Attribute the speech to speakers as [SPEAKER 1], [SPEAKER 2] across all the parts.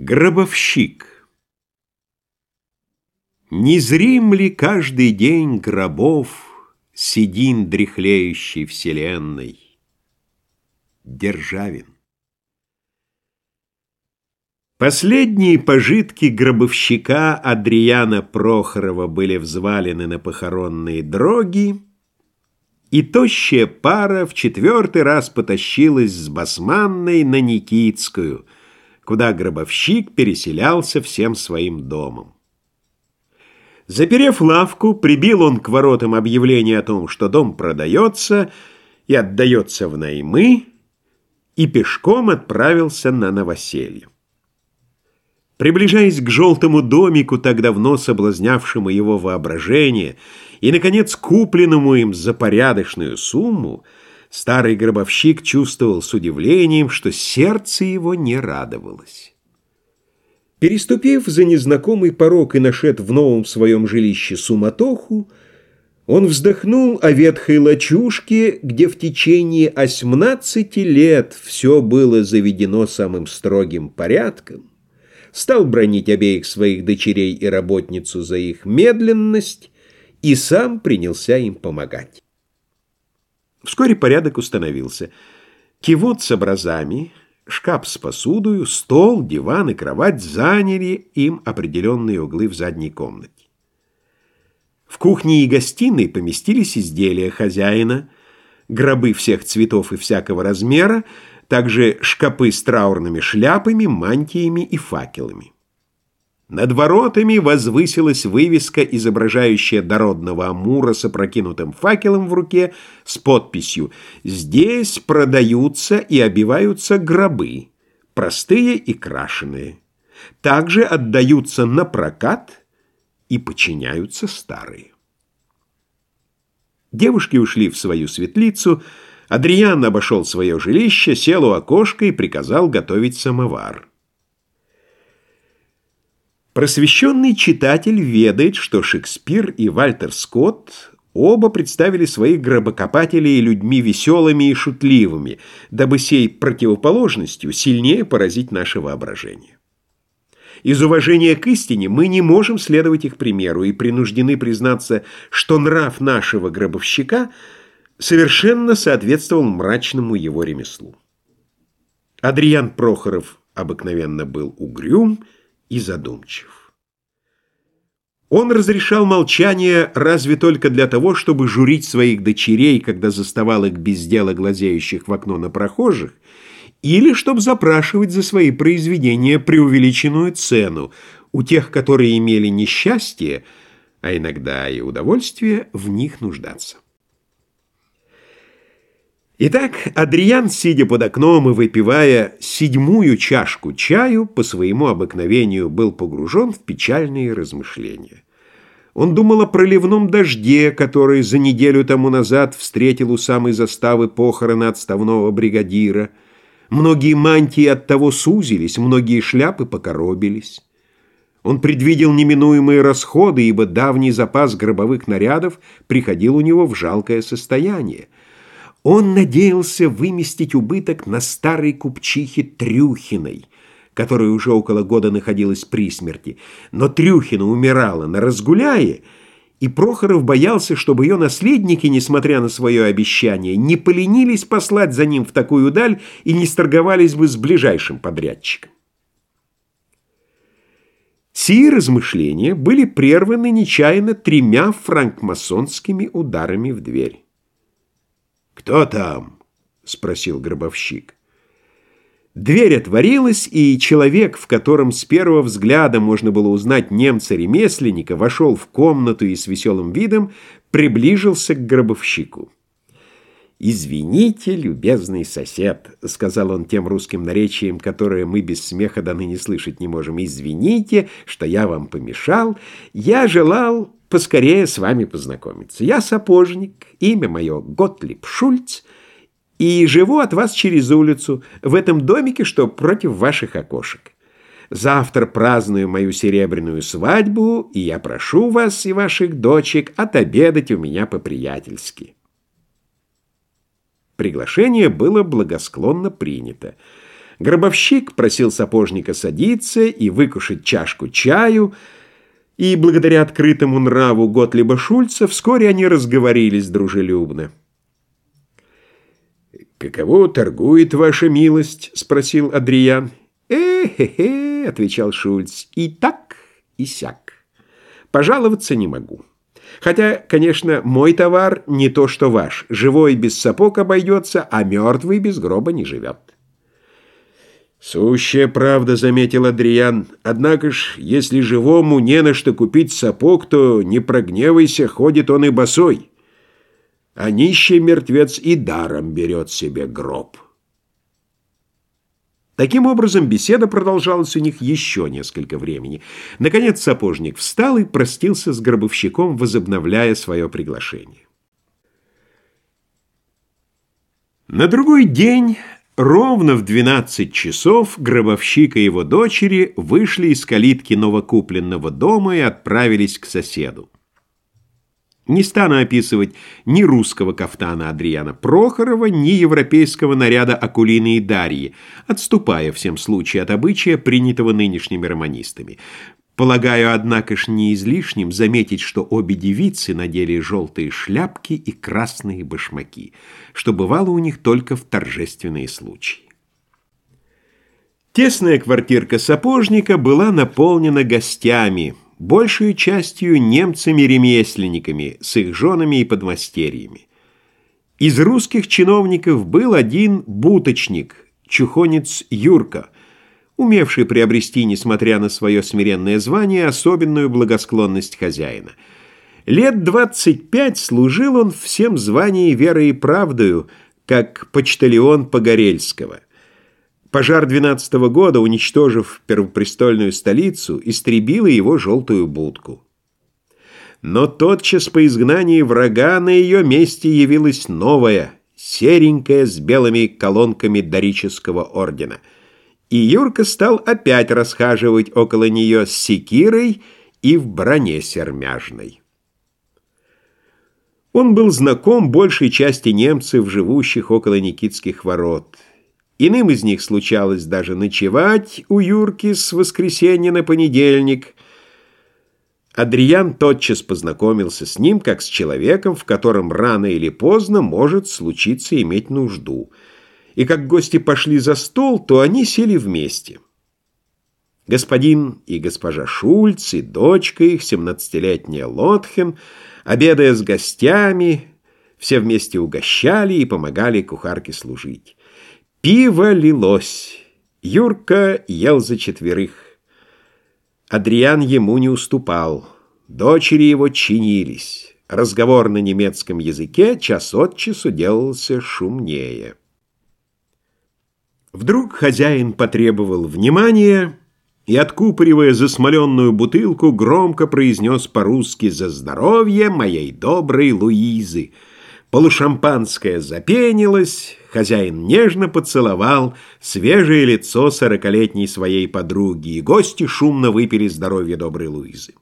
[SPEAKER 1] Гробовщик. Незрим ли каждый день гробов Седин дряхлеющей вселенной? Державин. Последние пожитки гробовщика Адриана Прохорова были взвалены на похоронные дроги, и тощая пара в четвертый раз потащилась с Басманной на Никитскую — куда гробовщик переселялся всем своим домом. Заперев лавку, прибил он к воротам объявление о том, что дом продается и отдается в наймы, и пешком отправился на новоселье. Приближаясь к желтому домику, так давно соблазнявшему его воображение, и, наконец, купленному им за порядочную сумму, Старый гробовщик чувствовал с удивлением, что сердце его не радовалось. Переступив за незнакомый порог и нашед в новом своем жилище суматоху, он вздохнул о ветхой лачушке, где в течение осьмнадцати лет все было заведено самым строгим порядком, стал бронить обеих своих дочерей и работницу за их медленность и сам принялся им помогать. Вскоре порядок установился. Кивот с образами, шкаф с посудою, стол, диван и кровать заняли им определенные углы в задней комнате. В кухне и гостиной поместились изделия хозяина, гробы всех цветов и всякого размера, также шкапы с траурными шляпами, мантиями и факелами. Над воротами возвысилась вывеска, изображающая дородного амура с опрокинутым факелом в руке с подписью «Здесь продаются и обиваются гробы, простые и крашеные. Также отдаются на прокат и подчиняются старые». Девушки ушли в свою светлицу, Адриан обошел свое жилище, сел у окошка и приказал готовить самовар. Просвещенный читатель ведает, что Шекспир и Вальтер Скотт оба представили своих гробокопателей людьми веселыми и шутливыми, дабы сей противоположностью сильнее поразить наше воображение. Из уважения к истине мы не можем следовать их примеру и принуждены признаться, что нрав нашего гробовщика совершенно соответствовал мрачному его ремеслу. Адриан Прохоров обыкновенно был угрюм, и задумчив. Он разрешал молчание разве только для того, чтобы журить своих дочерей, когда заставал их без дела глазеющих в окно на прохожих, или чтобы запрашивать за свои произведения преувеличенную цену у тех, которые имели несчастье, а иногда и удовольствие в них нуждаться. Итак, Адриан, сидя под окном и выпивая седьмую чашку чаю, по своему обыкновению был погружен в печальные размышления. Он думал о проливном дожде, который за неделю тому назад встретил у самой заставы похороны отставного бригадира. Многие мантии от того сузились, многие шляпы покоробились. Он предвидел неминуемые расходы, ибо давний запас гробовых нарядов приходил у него в жалкое состояние. Он надеялся выместить убыток на старой купчихе Трюхиной, которая уже около года находилась при смерти. Но Трюхина умирала на разгуляе, и Прохоров боялся, чтобы ее наследники, несмотря на свое обещание, не поленились послать за ним в такую даль и не сторговались бы с ближайшим подрядчиком. Сии размышления были прерваны нечаянно тремя франкмасонскими ударами в дверь. «Кто там?» — спросил гробовщик. Дверь отворилась, и человек, в котором с первого взгляда можно было узнать немца-ремесленника, вошел в комнату и с веселым видом приближился к гробовщику. «Извините, любезный сосед», — сказал он тем русским наречием, которое мы без смеха до ныне слышать не можем. «Извините, что я вам помешал. Я желал поскорее с вами познакомиться. Я сапожник, имя мое Готлиб Шульц, и живу от вас через улицу, в этом домике, что против ваших окошек. Завтра праздную мою серебряную свадьбу, и я прошу вас и ваших дочек отобедать у меня по-приятельски». Приглашение было благосклонно принято. Гробовщик просил сапожника садиться и выкушать чашку чаю, и благодаря открытому нраву Готлиба Шульца вскоре они разговорились дружелюбно. «Каково торгует ваша милость?» — спросил Адриан. «Э-хе-хе», — отвечал Шульц, — «и так, и сяк. Пожаловаться не могу». Хотя, конечно, мой товар не то, что ваш. Живой без сапог обойдется, а мертвый без гроба не живет. «Сущая правда», — заметил Адриан. «Однако ж, если живому не на что купить сапог, то не прогневайся, ходит он и босой. А нищий мертвец и даром берет себе гроб». Таким образом, беседа продолжалась у них еще несколько времени. Наконец сапожник встал и простился с гробовщиком, возобновляя свое приглашение. На другой день, ровно в 12 часов, гробовщик и его дочери вышли из калитки новокупленного дома и отправились к соседу. Не стану описывать ни русского кафтана Адриана Прохорова, ни европейского наряда Акулины и Дарьи, отступая всем случае от обычая, принятого нынешними романистами. Полагаю, однако ж, не излишним заметить, что обе девицы надели желтые шляпки и красные башмаки, что бывало у них только в торжественные случаи. Тесная квартирка сапожника была наполнена гостями – большую частью немцами-ремесленниками с их женами и подмастерьями. Из русских чиновников был один буточник, чухонец Юрка, умевший приобрести, несмотря на свое смиренное звание, особенную благосклонность хозяина. Лет 25 служил он всем звании верой и правдою, как почтальон Погорельского. Пожар 12 -го года, уничтожив первопрестольную столицу, истребила его желтую будку. Но тотчас по изгнании врага на ее месте явилась новая, серенькая с белыми колонками дорического ордена. И Юрка стал опять расхаживать около нее с секирой и в броне сермяжной. Он был знаком большей части немцев, живущих около Никитских ворот – Иным из них случалось даже ночевать у Юрки с воскресенья на понедельник. Адриан тотчас познакомился с ним, как с человеком, в котором рано или поздно может случиться иметь нужду. И как гости пошли за стол, то они сели вместе. Господин и госпожа Шульц, и дочка их, семнадцатилетняя Лотхен, обедая с гостями, все вместе угощали и помогали кухарке служить. Пиво лилось. Юрка ел за четверых. Адриан ему не уступал. Дочери его чинились. Разговор на немецком языке час от часу делался шумнее. Вдруг хозяин потребовал внимания и, откупоривая засмоленную бутылку, громко произнес по-русски «За здоровье моей доброй Луизы!» Полушампанское запенилось, хозяин нежно поцеловал свежее лицо сорокалетней своей подруги, и гости шумно выпили здоровье доброй Луизы.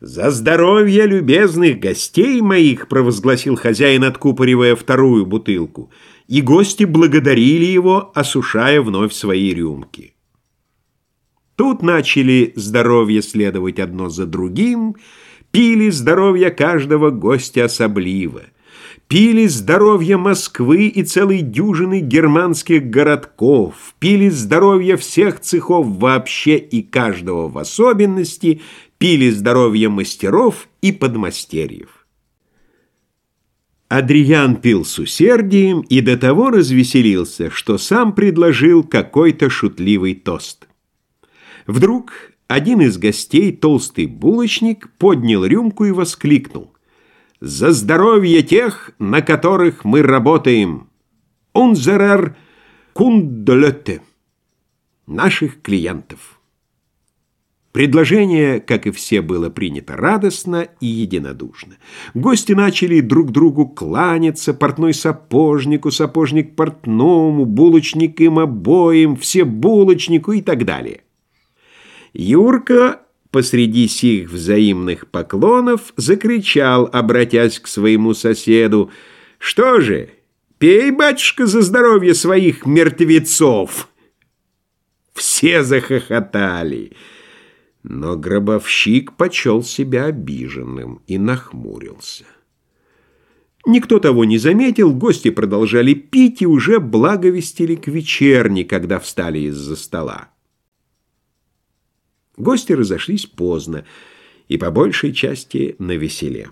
[SPEAKER 1] «За здоровье любезных гостей моих!» — провозгласил хозяин, откупоривая вторую бутылку, и гости благодарили его, осушая вновь свои рюмки. Тут начали здоровье следовать одно за другим — Пили здоровье каждого гостя особливо. Пили здоровье Москвы и целой дюжины германских городков. Пили здоровье всех цехов вообще и каждого в особенности. Пили здоровье мастеров и подмастерьев. Адриан пил с усердием и до того развеселился, что сам предложил какой-то шутливый тост. Вдруг один из гостей, толстый булочник, поднял рюмку и воскликнул. «За здоровье тех, на которых мы работаем! Унзерер кундлете!» Наших клиентов. Предложение, как и все, было принято радостно и единодушно. Гости начали друг другу кланяться, портной сапожнику, сапожник портному, булочник им обоим, все булочнику и так далее. Юрка посреди сих взаимных поклонов закричал, обратясь к своему соседу, «Что же, Пей, батюшка, за здоровье своих мертвецов!» Все захохотали. Но гробовщик почел себя обиженным и нахмурился. Никто того не заметил, гости продолжали пить и уже благовестили к вечерне, когда встали из-за стола. Гости разошлись поздно и по большей части на веселе.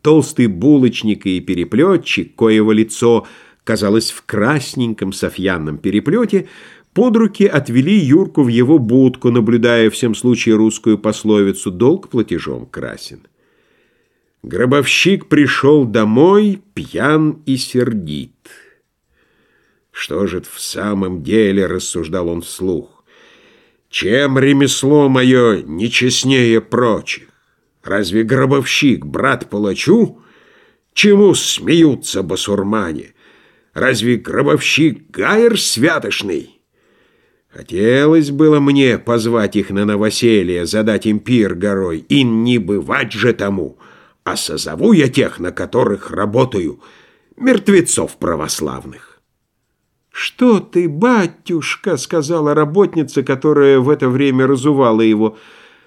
[SPEAKER 1] Толстый булочник и переплетчик, коего лицо казалось в красненьком софьянном переплете, под руки отвели Юрку в его будку, наблюдая всем случае русскую пословицу «долг платежом красен». Гробовщик пришел домой пьян и сердит. Что же в самом деле, рассуждал он вслух, чем ремесло мое нечестнее прочих? Разве гробовщик брат палачу? Чему смеются басурмане? Разве гробовщик гайер святошный? Хотелось было мне позвать их на новоселье, задать им пир горой, и не бывать же тому, а созову я тех, на которых работаю, мертвецов православных. «Что ты, батюшка?» — сказала работница, которая в это время разувала его.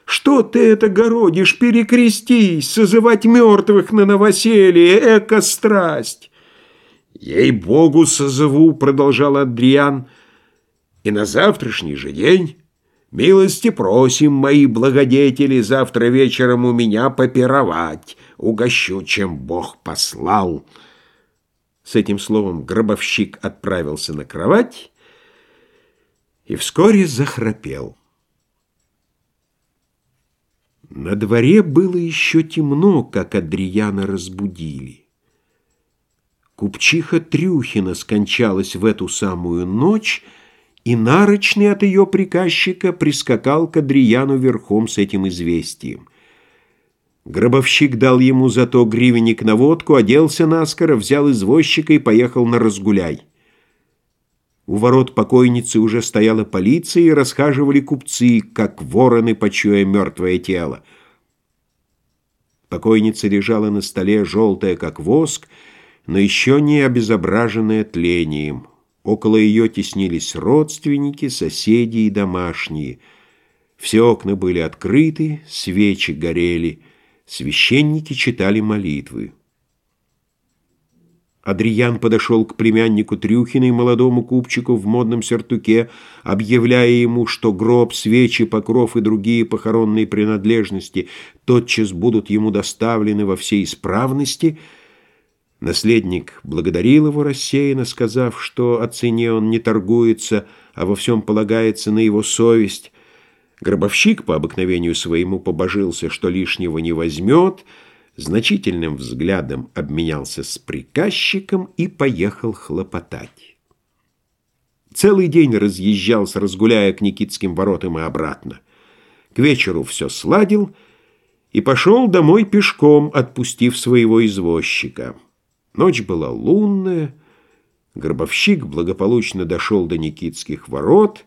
[SPEAKER 1] «Что ты это городишь? Перекрестись! Созывать мертвых на новоселье! Эко-страсть!» «Ей-богу, созову!» — продолжал Адриан — и на завтрашний же день милости просим, мои благодетели, завтра вечером у меня попировать, угощу, чем Бог послал». С этим словом гробовщик отправился на кровать и вскоре захрапел. На дворе было еще темно, как Адриана разбудили. Купчиха Трюхина скончалась в эту самую ночь, и нарочный от ее приказчика прискакал к Адрияну верхом с этим известием. Гробовщик дал ему зато гривенник на водку, оделся наскоро, взял извозчика и поехал на разгуляй. У ворот покойницы уже стояла полиция и расхаживали купцы, как вороны, почуя мертвое тело. Покойница лежала на столе, желтая, как воск, но еще не обезображенная тлением. Около ее теснились родственники, соседи и домашние. Все окна были открыты, свечи горели, священники читали молитвы. Адриян подошел к племяннику Трюхиной, молодому купчику в модном сертуке, объявляя ему, что гроб, свечи, покров и другие похоронные принадлежности тотчас будут ему доставлены во всей исправности — Наследник благодарил его рассеянно, сказав, что о цене он не торгуется, а во всем полагается на его совесть. Гробовщик по обыкновению своему побожился, что лишнего не возьмет, значительным взглядом обменялся с приказчиком и поехал хлопотать. Целый день разъезжался, разгуляя к Никитским воротам и обратно. К вечеру все сладил и пошел домой пешком, отпустив своего извозчика. Ночь была лунная, гробовщик благополучно дошел до Никитских ворот.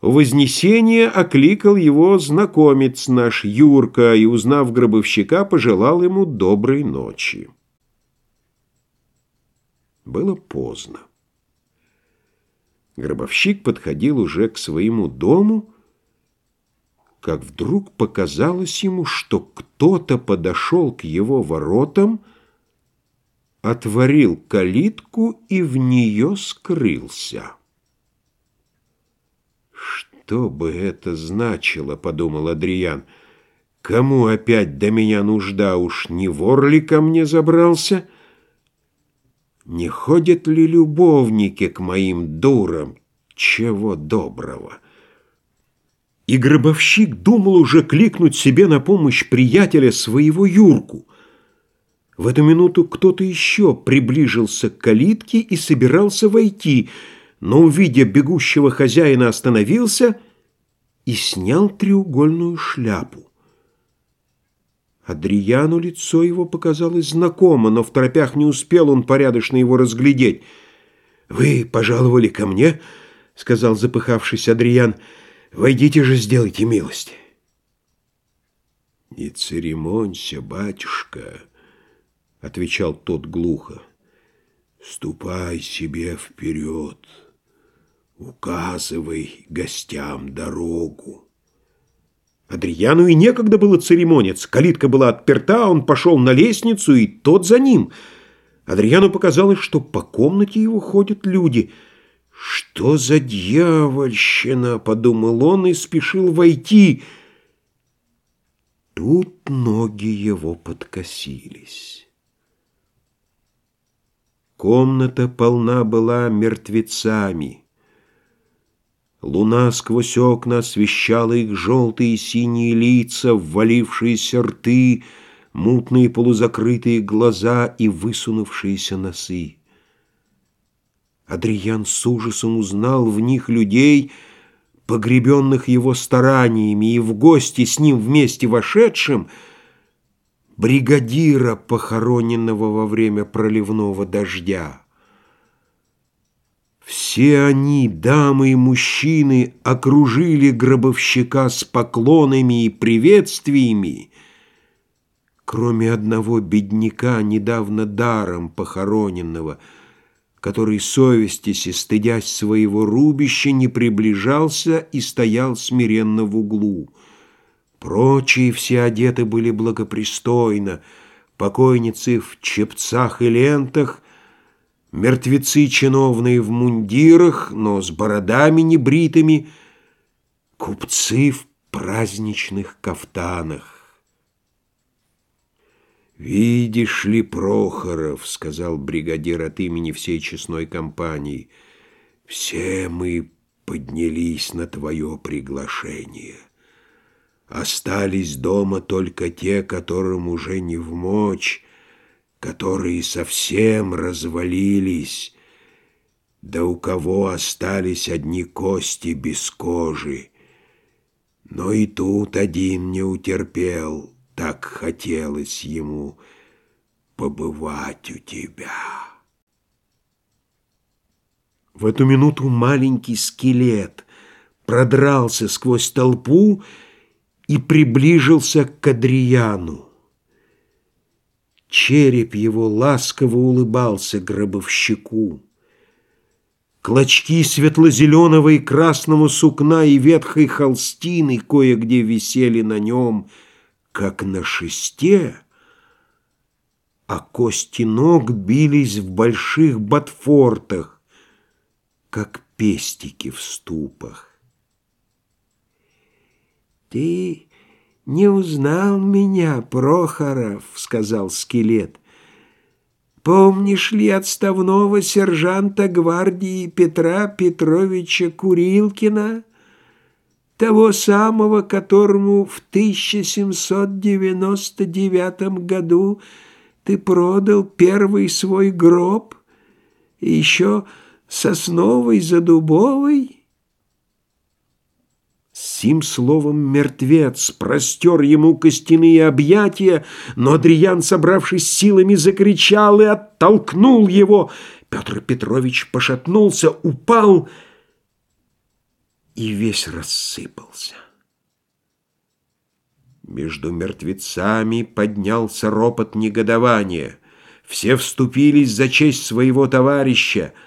[SPEAKER 1] У Вознесения окликал его знакомец наш Юрка и, узнав гробовщика, пожелал ему доброй ночи. Было поздно. Гробовщик подходил уже к своему дому, как вдруг показалось ему, что кто-то подошел к его воротам, отворил калитку и в нее скрылся. «Что бы это значило?» — подумал Адриан. «Кому опять до меня нужда? Уж не вор ли ко мне забрался? Не ходят ли любовники к моим дурам? Чего доброго?» И гробовщик думал уже кликнуть себе на помощь приятеля своего Юрку — в эту минуту кто-то еще приближился к калитке и собирался войти, но, увидя бегущего хозяина, остановился и снял треугольную шляпу. Адрияну лицо его показалось знакомо, но в тропях не успел он порядочно его разглядеть. «Вы пожаловали ко мне?» — сказал запыхавшись Адриян. «Войдите же, сделайте милость». «Не церемонься, батюшка», отвечал тот глухо. Ступай себе вперед, указывай гостям дорогу. Адрияну и некогда было церемониться. Калитка была отперта, он пошел на лестницу, и тот за ним. Адрияну показалось, что по комнате его ходят люди. «Что за дьявольщина?» — подумал он и спешил войти. Тут ноги его подкосились. Комната полна была мертвецами. Луна сквозь окна освещала их желтые и синие лица, ввалившиеся рты, мутные полузакрытые глаза и высунувшиеся носы. Адриян с ужасом узнал в них людей, погребенных его стараниями, и в гости с ним вместе вошедшим — бригадира, похороненного во время проливного дождя. Все они, дамы и мужчины, окружили гробовщика с поклонами и приветствиями, кроме одного бедняка, недавно даром похороненного, который, совестись и стыдясь своего рубища, не приближался и стоял смиренно в углу — Прочие все одеты были благопристойно, покойницы в чепцах и лентах, мертвецы чиновные в мундирах, но с бородами небритыми, купцы в праздничных кафтанах. «Видишь ли, Прохоров, — сказал бригадир от имени всей честной компании, — все мы поднялись на твое приглашение». Остались дома только те, которым уже не в мочь, которые совсем развалились, да у кого остались одни кости без кожи. Но и тут один не утерпел, так хотелось ему побывать у тебя. В эту минуту маленький скелет продрался сквозь толпу и приближился к Адрияну. Череп его ласково улыбался гробовщику. Клочки светло-зеленого и красного сукна и ветхой холстины кое-где висели на нем, как на шесте, а кости ног бились в больших ботфортах, как пестики в ступах. «Ты не узнал меня, Прохоров», — сказал скелет. «Помнишь ли отставного сержанта гвардии Петра Петровича Курилкина, того самого, которому в 1799 году ты продал первый свой гроб, и еще сосновый за дубовый?» Сим словом мертвец простер ему костяные объятия, но Адриан, собравшись силами, закричал и оттолкнул его. Петр Петрович пошатнулся, упал и весь рассыпался. Между мертвецами поднялся ропот негодования. Все вступились за честь своего товарища —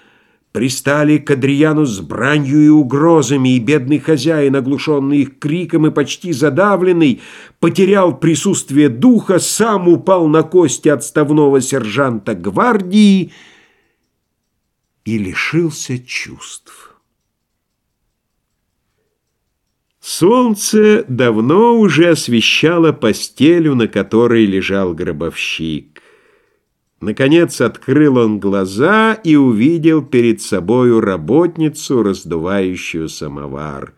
[SPEAKER 1] Пристали к Адрияну с бранью и угрозами, и бедный хозяин, оглушенный их криком и почти задавленный, потерял присутствие духа, сам упал на кости отставного сержанта гвардии и лишился чувств. Солнце давно уже освещало постелю, на которой лежал гробовщик. Наконец открыл он глаза и увидел перед собою работницу, раздувающую самовар.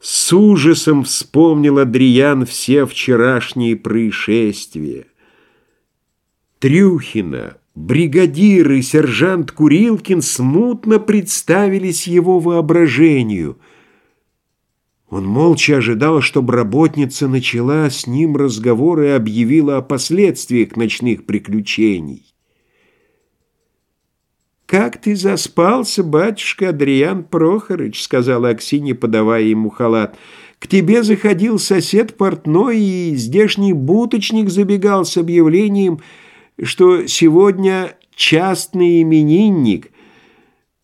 [SPEAKER 1] С ужасом вспомнил Адриан все вчерашние происшествия. Трюхина, бригадир и сержант Курилкин смутно представились его воображению — он молча ожидал, чтобы работница начала с ним разговор и объявила о последствиях ночных приключений. «Как ты заспался, батюшка Адриан Прохорыч», — сказала Аксинья, подавая ему халат. «К тебе заходил сосед портной, и здешний буточник забегал с объявлением, что сегодня частный именинник.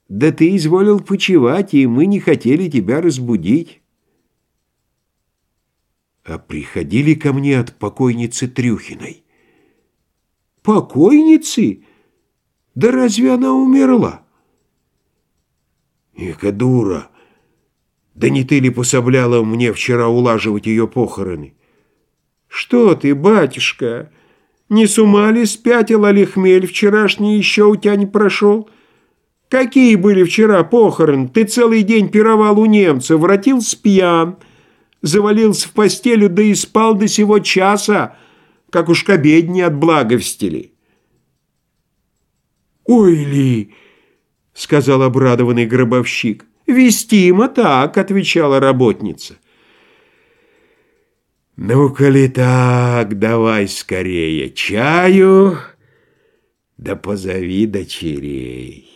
[SPEAKER 1] Да ты изволил почевать, и мы не хотели тебя разбудить. А приходили ко мне от покойницы Трюхиной. Покойницы? Да разве она умерла? Эка дура! Да не ты ли пособляла мне вчера улаживать ее похороны? Что ты, батюшка, не с ума ли спятила ли хмель вчерашний еще у тебя не прошел? Какие были вчера похороны? Ты целый день пировал у немца, вратился пьян, завалился в постелю, да и спал до сего часа, как уж к обедне от благовестили. «Ой ли!» — сказал обрадованный гробовщик. «Вестимо так», — отвечала работница. «Ну, коли так, давай скорее чаю, да позови дочерей».